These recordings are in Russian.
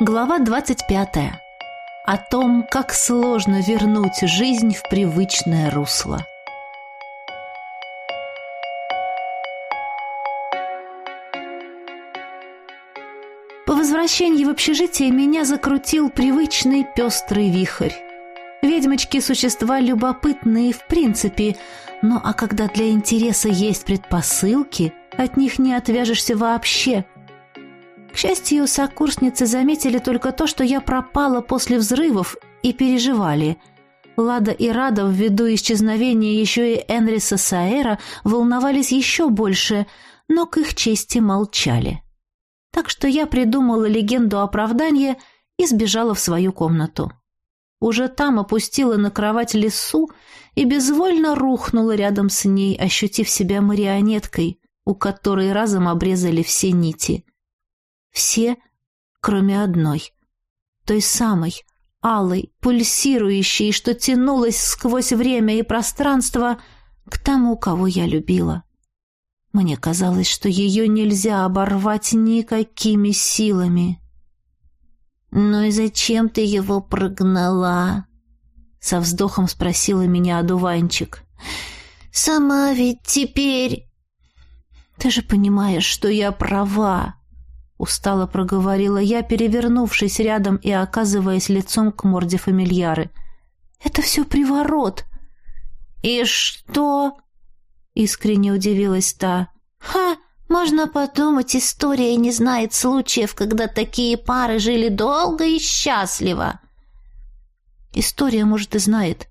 Глава 25. О том, как сложно вернуть жизнь в привычное русло. По возвращении в общежитие меня закрутил привычный пестрый вихрь. Ведьмочки – существа любопытные в принципе, но а когда для интереса есть предпосылки, от них не отвяжешься вообще – счастью, сокурсницы заметили только то, что я пропала после взрывов и переживали. Лада и Рада ввиду исчезновения еще и Энриса Саэра волновались еще больше, но к их чести молчали. Так что я придумала легенду оправдания и сбежала в свою комнату. Уже там опустила на кровать лису и безвольно рухнула рядом с ней, ощутив себя марионеткой, у которой разом обрезали все нити. Все, кроме одной. Той самой, алой, пульсирующей, что тянулась сквозь время и пространство к тому, кого я любила. Мне казалось, что ее нельзя оборвать никакими силами. «Ну и зачем ты его прогнала?» Со вздохом спросила меня одуванчик. «Сама ведь теперь...» «Ты же понимаешь, что я права!» Устало проговорила я, перевернувшись рядом и оказываясь лицом к морде фамильяры. «Это все приворот!» «И что?» — искренне удивилась та. «Ха! Можно подумать, история не знает случаев, когда такие пары жили долго и счастливо!» «История, может, и знает.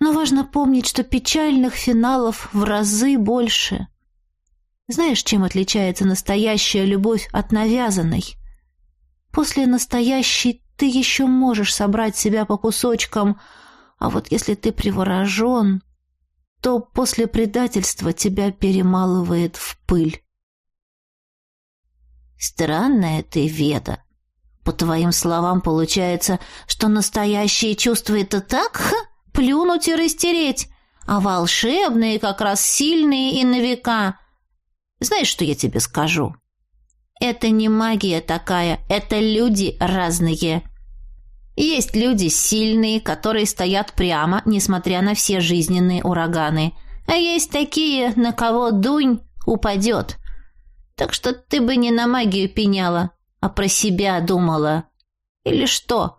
Но важно помнить, что печальных финалов в разы больше». Знаешь, чем отличается настоящая любовь от навязанной? После настоящей ты еще можешь собрать себя по кусочкам, а вот если ты приворожен, то после предательства тебя перемалывает в пыль. Странная ты, Веда. По твоим словам, получается, что настоящие чувства — это так, ха, плюнуть и растереть, а волшебные как раз сильные и на века — знаешь, что я тебе скажу? Это не магия такая, это люди разные. Есть люди сильные, которые стоят прямо, несмотря на все жизненные ураганы. А есть такие, на кого дунь упадет. Так что ты бы не на магию пеняла, а про себя думала. Или что?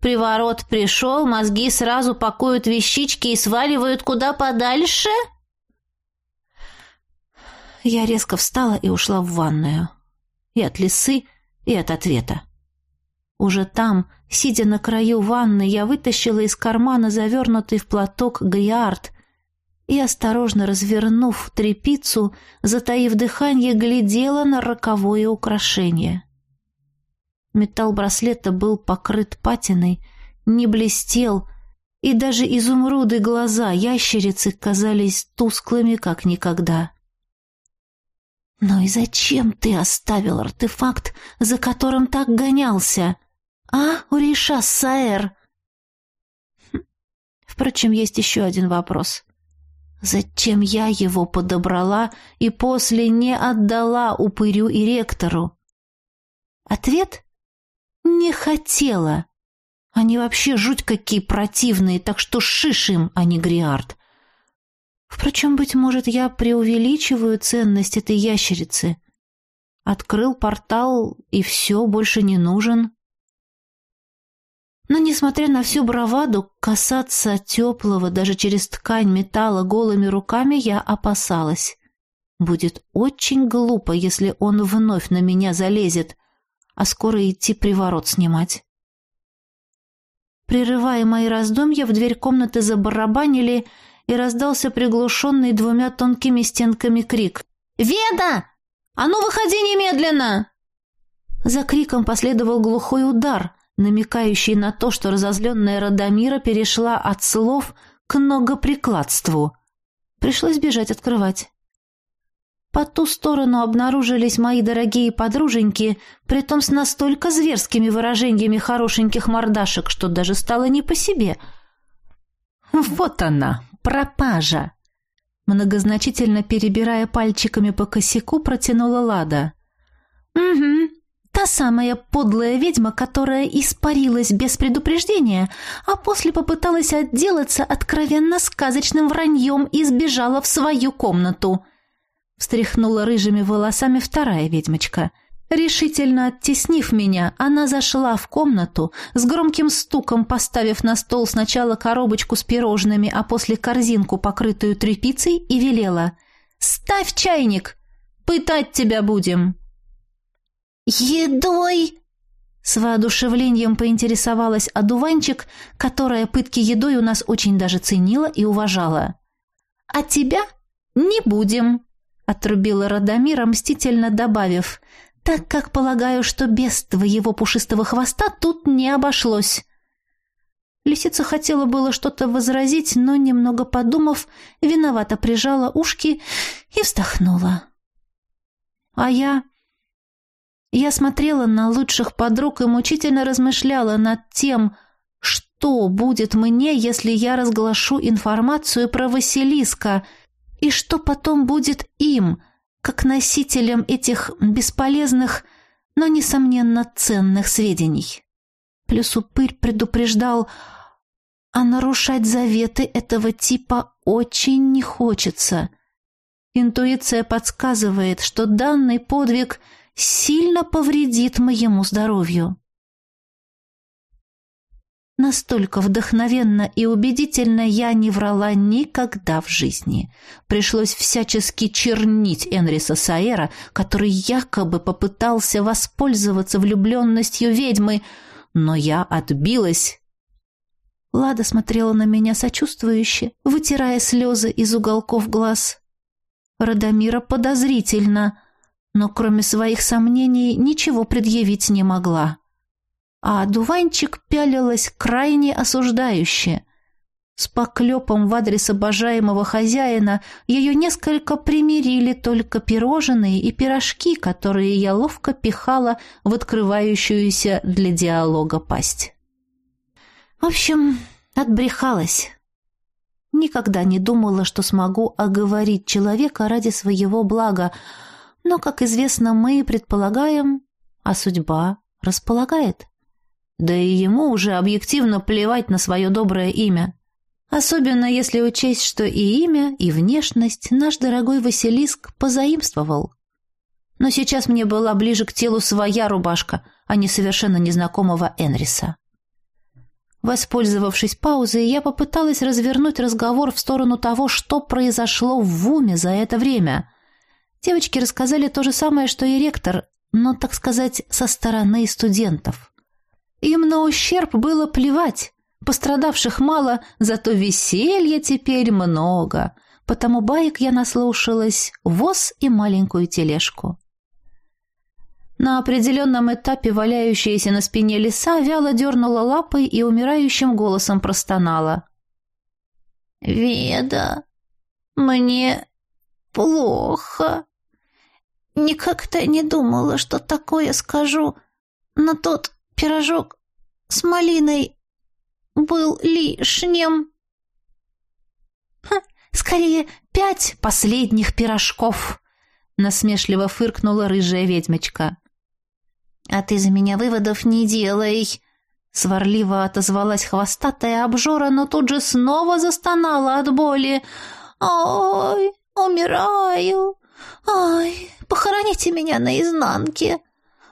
Приворот пришел, мозги сразу пакуют вещички и сваливают куда подальше?» Я резко встала и ушла в ванную. И от лисы, и от ответа. Уже там, сидя на краю ванны, я вытащила из кармана завернутый в платок гайард и, осторожно развернув трепицу, затаив дыхание, глядела на роковое украшение. Металл браслета был покрыт патиной, не блестел, и даже изумруды глаза ящерицы казались тусклыми, как никогда. «Ну и зачем ты оставил артефакт, за которым так гонялся? А, Уриша Саэр?» хм. Впрочем, есть еще один вопрос. Зачем я его подобрала и после не отдала упырю и ректору? Ответ — не хотела. Они вообще жуть какие противные, так что шиш им, а не Гриард. Впрочем, быть может, я преувеличиваю ценность этой ящерицы. Открыл портал, и все, больше не нужен. Но, несмотря на всю браваду, касаться теплого даже через ткань металла голыми руками я опасалась. Будет очень глупо, если он вновь на меня залезет, а скоро идти приворот снимать. Прерывая мои раздумья, в дверь комнаты забарабанили, и раздался приглушенный двумя тонкими стенками крик. «Веда! А ну выходи немедленно!» За криком последовал глухой удар, намекающий на то, что разозленная Радомира перешла от слов к ногоприкладству. Пришлось бежать открывать. По ту сторону обнаружились мои дорогие подруженьки, притом с настолько зверскими выражениями хорошеньких мордашек, что даже стало не по себе. «Вот она, пропажа!» Многозначительно перебирая пальчиками по косяку, протянула Лада. «Угу, та самая подлая ведьма, которая испарилась без предупреждения, а после попыталась отделаться откровенно сказочным враньем и сбежала в свою комнату. Встряхнула рыжими волосами вторая ведьмочка. Решительно оттеснив меня, она зашла в комнату, с громким стуком поставив на стол сначала коробочку с пирожными, а после корзинку, покрытую тряпицей, и велела «Ставь чайник! Пытать тебя будем!» «Едой!» С воодушевлением поинтересовалась одуванчик, которая пытки едой у нас очень даже ценила и уважала. «А тебя не будем!» — отрубила Радомира, мстительно добавив, «так как полагаю, что без твоего пушистого хвоста тут не обошлось». Лисица хотела было что-то возразить, но, немного подумав, виновато прижала ушки и вздохнула. А я я смотрела на лучших подруг и мучительно размышляла над тем, что будет мне, если я разглашу информацию про Василиска, и что потом будет им, как носителям этих бесполезных, но, несомненно, ценных сведений. Плюс упырь предупреждал, а нарушать заветы этого типа очень не хочется. Интуиция подсказывает, что данный подвиг — сильно повредит моему здоровью. Настолько вдохновенно и убедительно я не врала никогда в жизни. Пришлось всячески чернить Энриса Саэра, который якобы попытался воспользоваться влюбленностью ведьмы, но я отбилась. Лада смотрела на меня сочувствующе, вытирая слезы из уголков глаз. Радомира подозрительно — но кроме своих сомнений ничего предъявить не могла. А дуванчик пялилась крайне осуждающе. С поклепом в адрес обожаемого хозяина ее несколько примирили только пирожные и пирожки, которые я ловко пихала в открывающуюся для диалога пасть. В общем, отбрехалась. Никогда не думала, что смогу оговорить человека ради своего блага, но, как известно, мы предполагаем, а судьба располагает. Да и ему уже объективно плевать на свое доброе имя. Особенно если учесть, что и имя, и внешность наш дорогой Василиск позаимствовал. Но сейчас мне была ближе к телу своя рубашка, а не совершенно незнакомого Энриса. Воспользовавшись паузой, я попыталась развернуть разговор в сторону того, что произошло в уме за это время. Девочки рассказали то же самое, что и ректор, но, так сказать, со стороны студентов. Им на ущерб было плевать. Пострадавших мало, зато веселья теперь много. Потому баек я наслушалась, воз и маленькую тележку. На определенном этапе валяющаяся на спине лиса вяло дернула лапой и умирающим голосом простонала. «Веда, мне плохо». Никогда не думала, что такое скажу, но тот пирожок с малиной был лишним. Ха, скорее пять последних пирожков, насмешливо фыркнула рыжая ведьмочка. А ты за меня выводов не делай, сварливо отозвалась хвостатая обжора, но тут же снова застонала от боли. Ой, умираю. Ай, похороните меня наизнанке.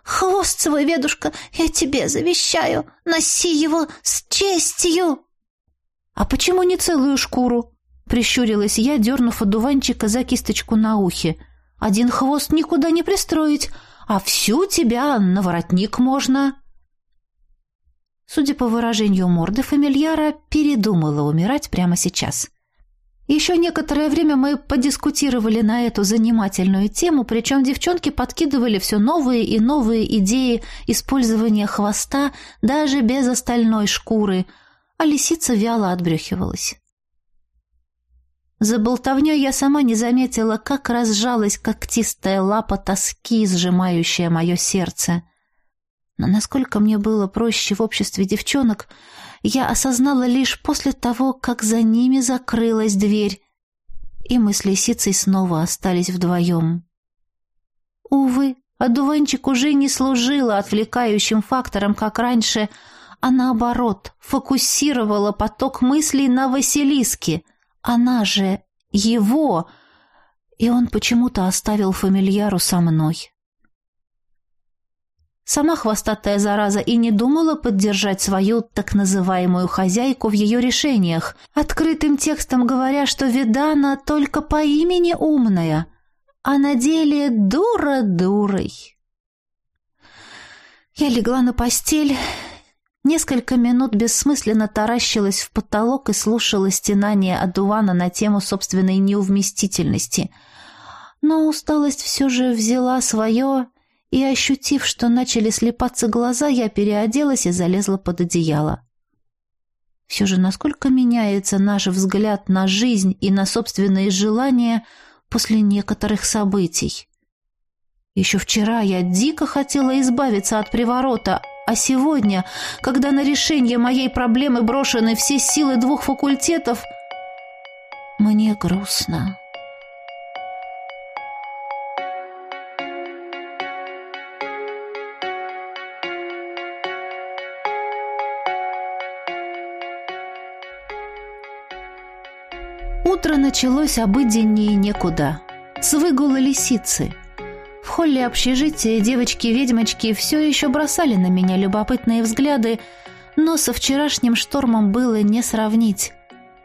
Хвост свой, ведушка, я тебе завещаю. Носи его с честью. А почему не целую шкуру? Прищурилась я, дернув одуванчика за кисточку на ухе. Один хвост никуда не пристроить, а всю тебя на воротник можно. Судя по выражению морды фамильяра, передумала умирать прямо сейчас. Еще некоторое время мы подискутировали на эту занимательную тему, причем девчонки подкидывали все новые и новые идеи использования хвоста даже без остальной шкуры, а лисица вяло отбрехивалась. За болтовней я сама не заметила, как разжалась когтистая лапа тоски, сжимающая мое сердце. Но насколько мне было проще в обществе девчонок, я осознала лишь после того, как за ними закрылась дверь, и мы с лисицей снова остались вдвоем. Увы, Одуванчик уже не служила отвлекающим фактором, как раньше, а наоборот, фокусировала поток мыслей на Василиске. Она же его, и он почему-то оставил фамильяру со мной. Сама хвостатая зараза и не думала поддержать свою так называемую хозяйку в ее решениях, открытым текстом говоря, что Видана только по имени умная, а на деле дура дурой. Я легла на постель, несколько минут бессмысленно таращилась в потолок и слушала стенания одувана на тему собственной неувместительности. Но усталость все же взяла свое и, ощутив, что начали слепаться глаза, я переоделась и залезла под одеяло. Все же насколько меняется наш взгляд на жизнь и на собственные желания после некоторых событий. Еще вчера я дико хотела избавиться от приворота, а сегодня, когда на решение моей проблемы брошены все силы двух факультетов, мне грустно. Утро началось обыденнее некуда. С выгула лисицы. В холле общежития девочки-ведьмочки все еще бросали на меня любопытные взгляды, но со вчерашним штормом было не сравнить.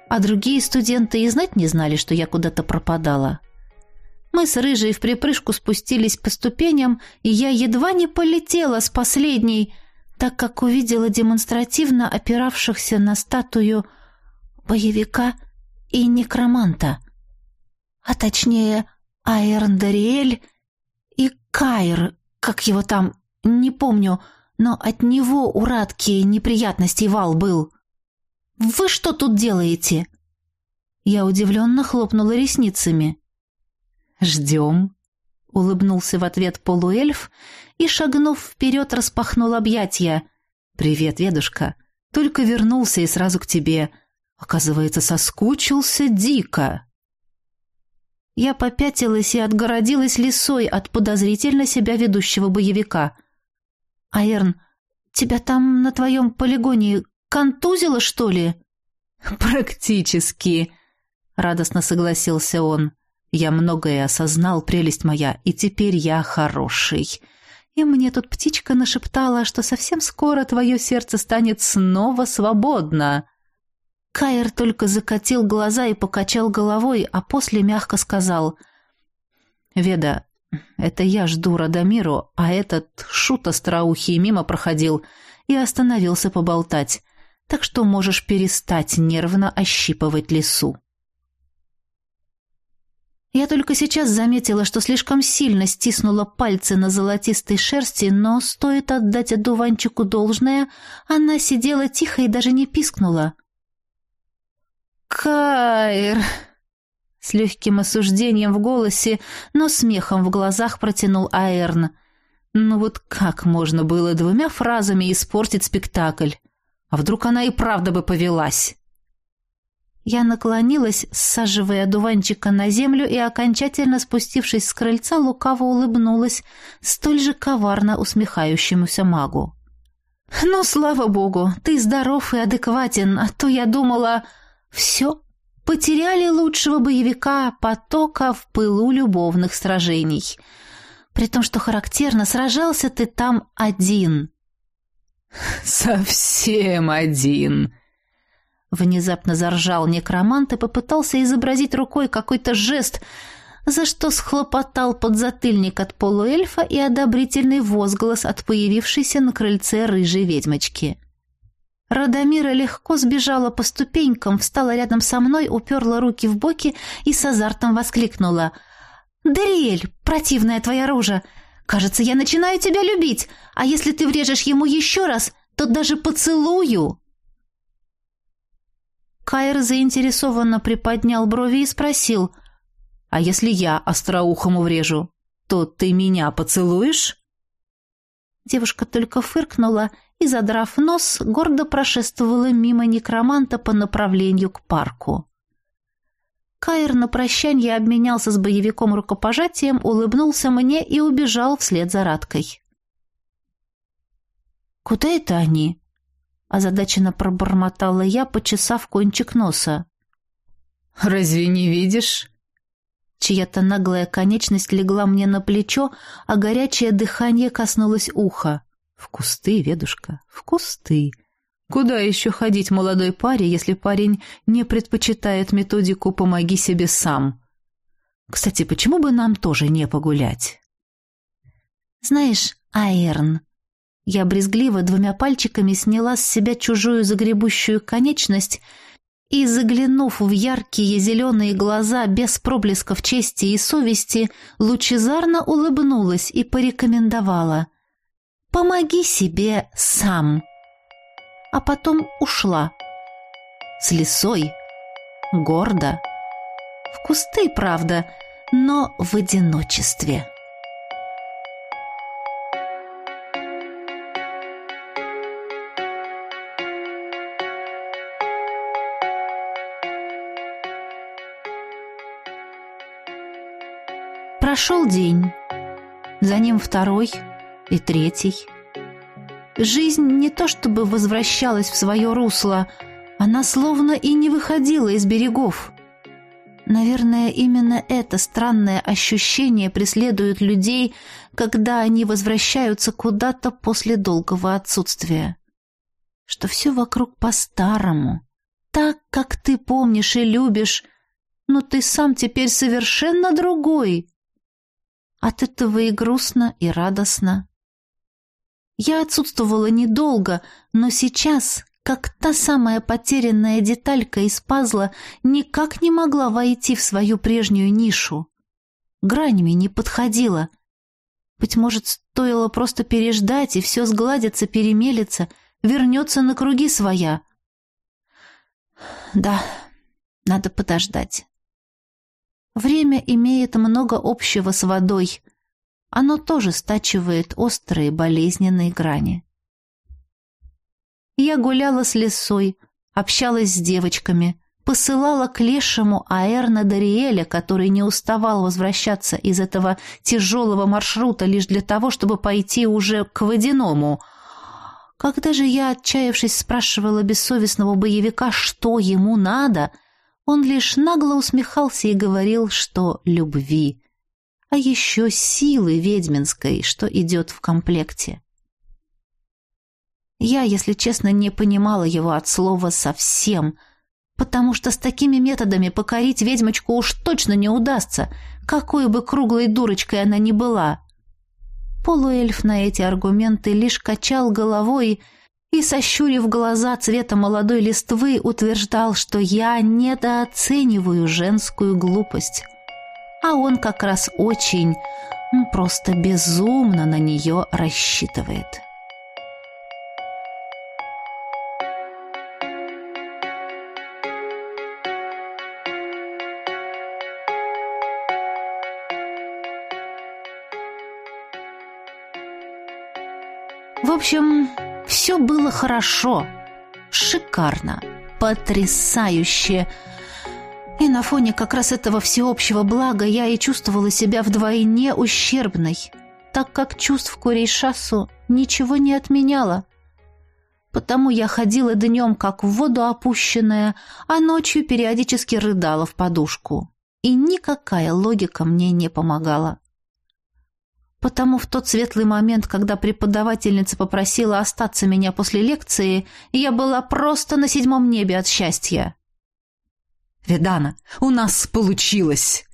А другие студенты и знать не знали, что я куда-то пропадала. Мы с Рыжей в припрыжку спустились по ступеням, и я едва не полетела с последней, так как увидела демонстративно опиравшихся на статую боевика – и некроманта, а точнее Аэрндариэль и Кайр, как его там, не помню, но от него у Радки неприятностей вал был. «Вы что тут делаете?» Я удивленно хлопнула ресницами. «Ждем», — улыбнулся в ответ полуэльф и, шагнув вперед, распахнул объятия. «Привет, ведушка. Только вернулся и сразу к тебе. Оказывается, соскучился дико. Я попятилась и отгородилась лесой от подозрительно себя ведущего боевика. «Аэрн, тебя там на твоем полигоне контузило, что ли?» «Практически», — радостно согласился он. «Я многое осознал, прелесть моя, и теперь я хороший. И мне тут птичка нашептала, что совсем скоро твое сердце станет снова свободно». Кайр только закатил глаза и покачал головой, а после мягко сказал. «Веда, это я жду Радомиру, а этот шут остроухий мимо проходил и остановился поболтать, так что можешь перестать нервно ощипывать лесу». Я только сейчас заметила, что слишком сильно стиснула пальцы на золотистой шерсти, но стоит отдать одуванчику должное, она сидела тихо и даже не пискнула. «Кайр!» С легким осуждением в голосе, но смехом в глазах протянул Аэрн. Ну вот как можно было двумя фразами испортить спектакль? А вдруг она и правда бы повелась? Я наклонилась, саживая дуванчика на землю и, окончательно спустившись с крыльца, лукаво улыбнулась столь же коварно усмехающемуся магу. «Ну, слава богу, ты здоров и адекватен, а то я думала...» Все, потеряли лучшего боевика потока в пылу любовных сражений. При том, что характерно, сражался ты там один. «Совсем один!» Внезапно заржал некромант и попытался изобразить рукой какой-то жест, за что схлопотал подзатыльник от полуэльфа и одобрительный возглас от появившейся на крыльце рыжей ведьмочки. Радомира легко сбежала по ступенькам, встала рядом со мной, уперла руки в боки и с азартом воскликнула. «Дариэль, противная твоя рожа! Кажется, я начинаю тебя любить, а если ты врежешь ему еще раз, то даже поцелую!» Кайр заинтересованно приподнял брови и спросил, «А если я остроухому врежу, то ты меня поцелуешь?» Девушка только фыркнула и, задрав нос, гордо прошествовала мимо некроманта по направлению к парку. Кайр на прощанье обменялся с боевиком рукопожатием, улыбнулся мне и убежал вслед за Радкой. «Куда это они?» — озадаченно пробормотала я, почесав кончик носа. «Разве не видишь?» Чья-то наглая конечность легла мне на плечо, а горячее дыхание коснулось уха. «В кусты, ведушка, в кусты!» Куда еще ходить молодой паре, если парень не предпочитает методику «помоги себе сам»? Кстати, почему бы нам тоже не погулять? Знаешь, Айрн, я брезгливо двумя пальчиками сняла с себя чужую загребущую конечность и, заглянув в яркие зеленые глаза без проблесков чести и совести, лучезарно улыбнулась и порекомендовала «Помоги себе сам» а потом ушла. С лисой, гордо, в кусты, правда, но в одиночестве. Прошел день, за ним второй и третий. Жизнь не то чтобы возвращалась в свое русло, она словно и не выходила из берегов. Наверное, именно это странное ощущение преследует людей, когда они возвращаются куда-то после долгого отсутствия. Что все вокруг по-старому, так, как ты помнишь и любишь, но ты сам теперь совершенно другой. От этого и грустно, и радостно. Я отсутствовала недолго, но сейчас, как та самая потерянная деталька из пазла, никак не могла войти в свою прежнюю нишу. Гранями не подходила. Быть может, стоило просто переждать, и все сгладится, перемелется, вернется на круги своя. Да, надо подождать. Время имеет много общего с водой, оно тоже стачивает острые болезненные грани. Я гуляла с лесой, общалась с девочками, посылала к лешему Аэрна Дариэля, который не уставал возвращаться из этого тяжелого маршрута лишь для того, чтобы пойти уже к водяному. Когда же я, отчаявшись, спрашивала бессовестного боевика, что ему надо, он лишь нагло усмехался и говорил, что любви а еще силы ведьминской, что идет в комплекте. Я, если честно, не понимала его от слова совсем, потому что с такими методами покорить ведьмочку уж точно не удастся, какой бы круглой дурочкой она ни была. Полуэльф на эти аргументы лишь качал головой и, сощурив глаза цвета молодой листвы, утверждал, что я недооцениваю женскую глупость а он как раз очень, просто безумно на нее рассчитывает. В общем, все было хорошо, шикарно, потрясающе, и на фоне как раз этого всеобщего блага я и чувствовала себя вдвойне ущербной, так как чувств Курейшасу ничего не отменяло. Потому я ходила днем, как в воду опущенная, а ночью периодически рыдала в подушку. И никакая логика мне не помогала. Потому в тот светлый момент, когда преподавательница попросила остаться меня после лекции, я была просто на седьмом небе от счастья. «Видана, у нас получилось!»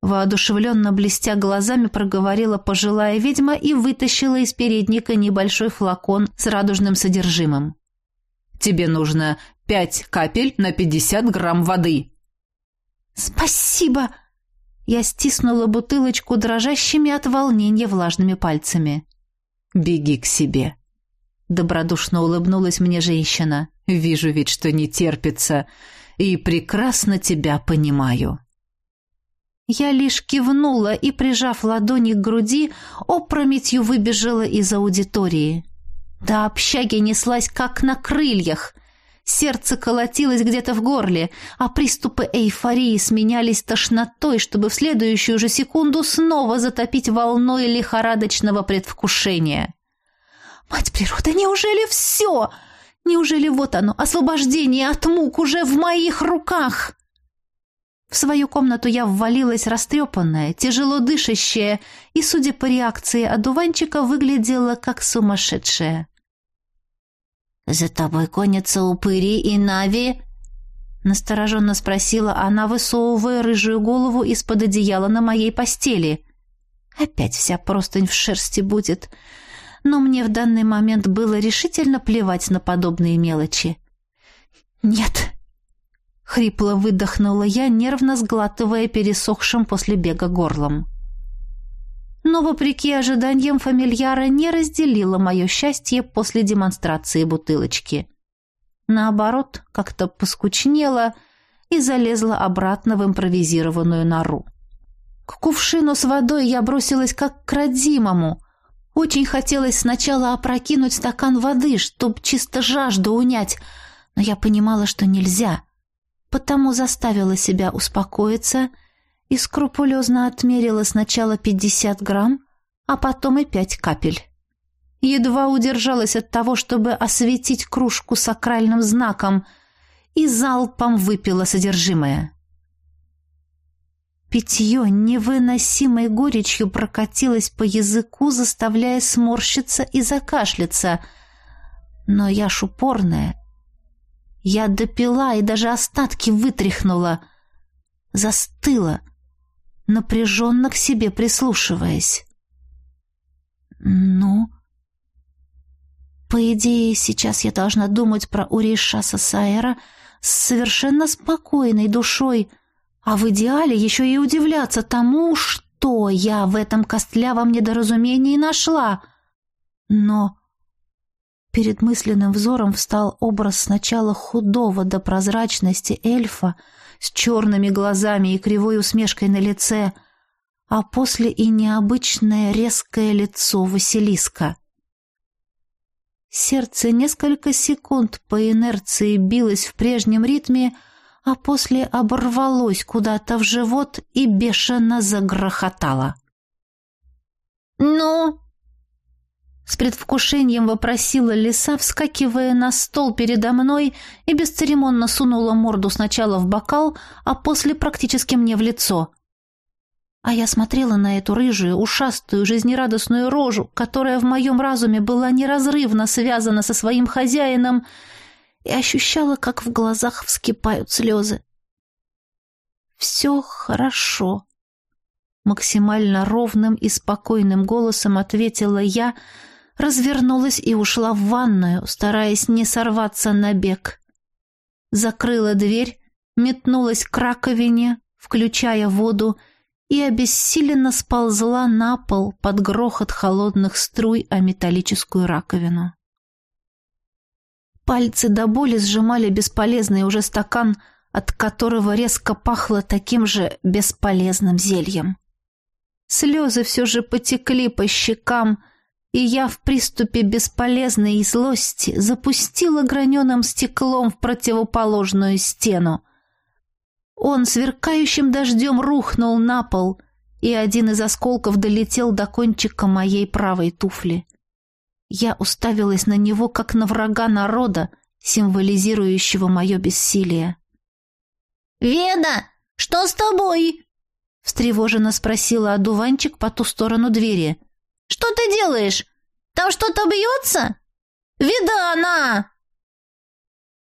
Воодушевленно блестя глазами проговорила пожилая ведьма и вытащила из передника небольшой флакон с радужным содержимым. «Тебе нужно пять капель на пятьдесят грамм воды». «Спасибо!» Я стиснула бутылочку дрожащими от волнения влажными пальцами. «Беги к себе!» Добродушно улыбнулась мне женщина. «Вижу ведь, что не терпится и прекрасно тебя понимаю». Я лишь кивнула и, прижав ладони к груди, опрометью выбежала из аудитории. До общаги неслась как на крыльях. Сердце колотилось где-то в горле, а приступы эйфории сменялись тошнотой, чтобы в следующую же секунду снова затопить волной лихорадочного предвкушения. «Мать природа, неужели все? Неужели вот оно, освобождение от мук уже в моих руках?» В свою комнату я ввалилась растрепанная, тяжело дышащая, и, судя по реакции одуванчика, выглядела как сумасшедшая. «За тобой конятся упыри и нави?» Настороженно спросила она, высовывая рыжую голову из-под одеяла на моей постели. Опять вся простынь в шерсти будет. Но мне в данный момент было решительно плевать на подобные мелочи. «Нет!» — хрипло выдохнула я, нервно сглатывая пересохшим после бега горлом но, вопреки ожиданиям фамильяра, не разделила мое счастье после демонстрации бутылочки. Наоборот, как-то поскучнела и залезла обратно в импровизированную нору. К кувшину с водой я бросилась как к родимому. Очень хотелось сначала опрокинуть стакан воды, чтоб чисто жажду унять, но я понимала, что нельзя, потому заставила себя успокоиться — и скрупулезно отмерила сначала пятьдесят грамм, а потом и пять капель. Едва удержалась от того, чтобы осветить кружку сакральным знаком, и залпом выпила содержимое. Питье невыносимой горечью прокатилось по языку, заставляя сморщиться и закашляться. Но я шупорная. Я допила и даже остатки вытряхнула. Застыла — напряженно к себе прислушиваясь. «Ну?» По идее, сейчас я должна думать про Уришаса Саэра с совершенно спокойной душой, а в идеале еще и удивляться тому, что я в этом костлявом недоразумении нашла. Но перед мысленным взором встал образ сначала худого до прозрачности эльфа, с черными глазами и кривой усмешкой на лице, а после и необычное резкое лицо Василиска. Сердце несколько секунд по инерции билось в прежнем ритме, а после оборвалось куда-то в живот и бешено загрохотало. «Ну?» С предвкушением вопросила лиса, вскакивая на стол передо мной и бесцеремонно сунула морду сначала в бокал, а после практически мне в лицо. А я смотрела на эту рыжую, ушастую, жизнерадостную рожу, которая в моем разуме была неразрывно связана со своим хозяином, и ощущала, как в глазах вскипают слезы. «Все хорошо», — максимально ровным и спокойным голосом ответила я, — развернулась и ушла в ванную, стараясь не сорваться на бег. Закрыла дверь, метнулась к раковине, включая воду, и обессиленно сползла на пол под грохот холодных струй о металлическую раковину. Пальцы до боли сжимали бесполезный уже стакан, от которого резко пахло таким же бесполезным зельем. Слезы все же потекли по щекам, и я в приступе бесполезной злости запустила граненым стеклом в противоположную стену. Он сверкающим дождем рухнул на пол, и один из осколков долетел до кончика моей правой туфли. Я уставилась на него, как на врага народа, символизирующего мое бессилие. «Веда, что с тобой?» — встревоженно спросила одуванчик по ту сторону двери. Что ты делаешь? Там что-то бьется? Вида она!»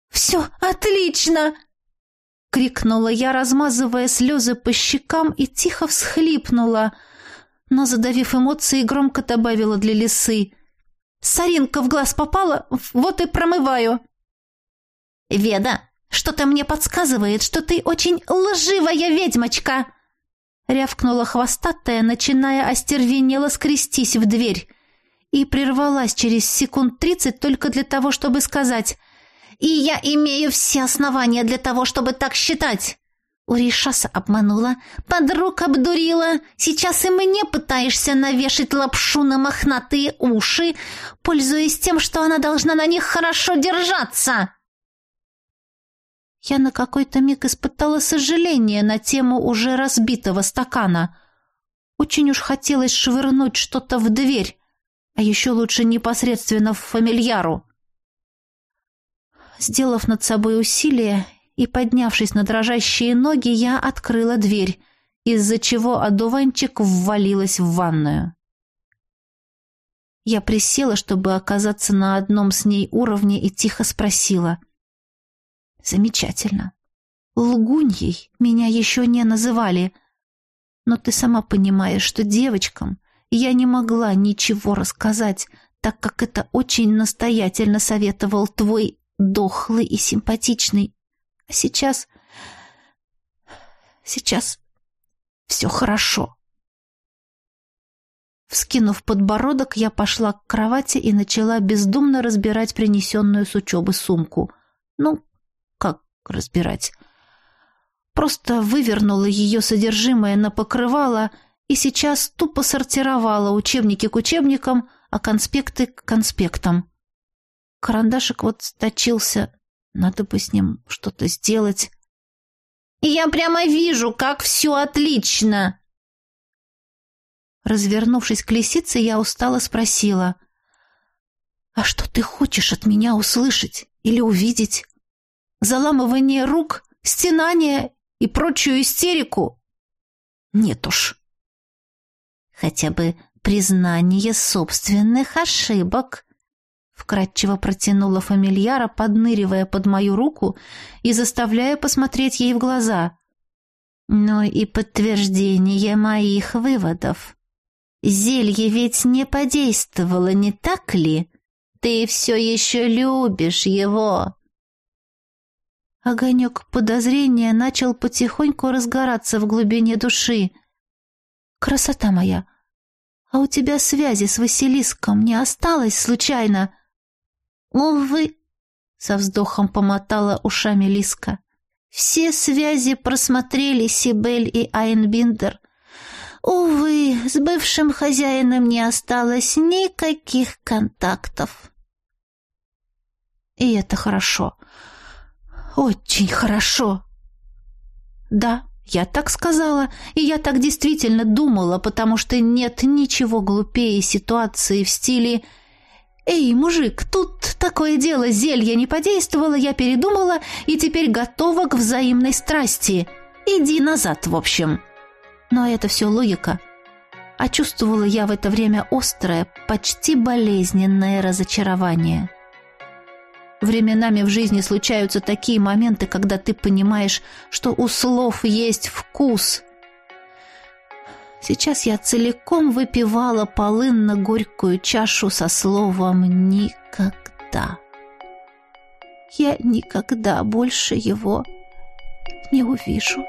«Все отлично!» — крикнула я, размазывая слезы по щекам и тихо всхлипнула, но, задавив эмоции, громко добавила для лисы. «Соринка в глаз попала, вот и промываю!» «Веда, что-то мне подсказывает, что ты очень лживая ведьмочка!» Рявкнула хвостатая, начиная остервенело скрестись в дверь, и прервалась через секунд тридцать только для того, чтобы сказать «И я имею все основания для того, чтобы так считать!» Уришаса обманула, подруг обдурила, сейчас и мне пытаешься навешать лапшу на мохнатые уши, пользуясь тем, что она должна на них хорошо держаться!» Я на какой-то миг испытала сожаление на тему уже разбитого стакана. Очень уж хотелось швырнуть что-то в дверь, а еще лучше непосредственно в фамильяру. Сделав над собой усилие и поднявшись на дрожащие ноги, я открыла дверь, из-за чего одуванчик ввалилась в ванную. Я присела, чтобы оказаться на одном с ней уровне, и тихо спросила. «Замечательно. Лгуньей меня еще не называли, но ты сама понимаешь, что девочкам я не могла ничего рассказать, так как это очень настоятельно советовал твой дохлый и симпатичный. А сейчас... Сейчас все хорошо». Вскинув подбородок, я пошла к кровати и начала бездумно разбирать принесенную с учебы сумку. Ну, разбирать? Просто вывернула ее содержимое на покрывало и сейчас тупо сортировала учебники к учебникам, а конспекты к конспектам. Карандашик вот сточился, надо бы с ним что-то сделать. «Я прямо вижу, как все отлично!» Развернувшись к лисице, я устало спросила. «А что ты хочешь от меня услышать или увидеть? Заламывание рук, стенание и прочую истерику?» «Нет уж». «Хотя бы признание собственных ошибок», вкратчиво протянула фамильяра, подныривая под мою руку и заставляя посмотреть ей в глаза. «Но и подтверждение моих выводов». Зелье ведь не подействовало, не так ли? Ты все еще любишь его. Огонек подозрения начал потихоньку разгораться в глубине души. Красота моя! А у тебя связи с Василиском не осталось случайно? Увы, со вздохом помотала ушами Лиска. Все связи просмотрели Сибель и Айнбиндер — Увы, с бывшим хозяином не осталось никаких контактов. И это хорошо. Очень хорошо. Да, я так сказала, и я так действительно думала, потому что нет ничего глупее ситуации в стиле «Эй, мужик, тут такое дело, зелье не подействовало, я передумала и теперь готова к взаимной страсти. Иди назад, в общем». Но это все логика. А чувствовала я в это время острое, почти болезненное разочарование. Временами в жизни случаются такие моменты, когда ты понимаешь, что у слов есть вкус. Сейчас я целиком выпивала полынно-горькую чашу со словом «никогда». Я никогда больше его не увижу.